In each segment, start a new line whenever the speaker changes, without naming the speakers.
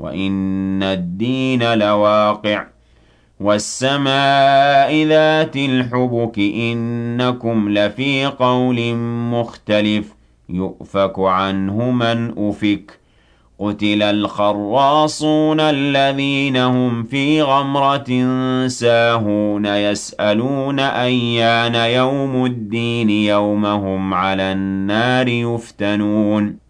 وإن الدين لواقع والسماء ذات الحبك إنكم لفي قول مختلف يؤفك عنه من أفك قتل الخراصون الذين هم في غمرة ساهون يسألون أيان يوم الدين يومهم على النار يفتنون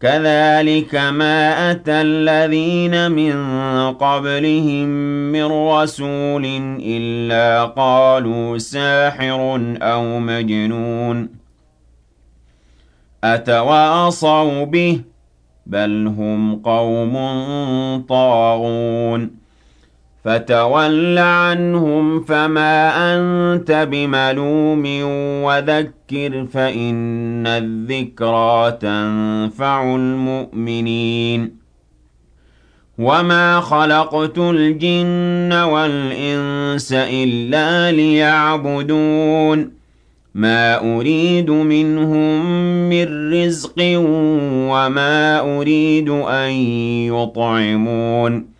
كذلك ما أتى الذين من قبلهم من رسول إلا قالوا ساحر أو مجنون أتواصوا به بل هم قوم طاغون فتول عنهم فما أنت بملوم وذكر فإن الذكرى تنفع المؤمنين. وما خلقت الجن والإنس إلا ليعبدون. ما أريد منهم من رزق وما أريد أن يطعمون.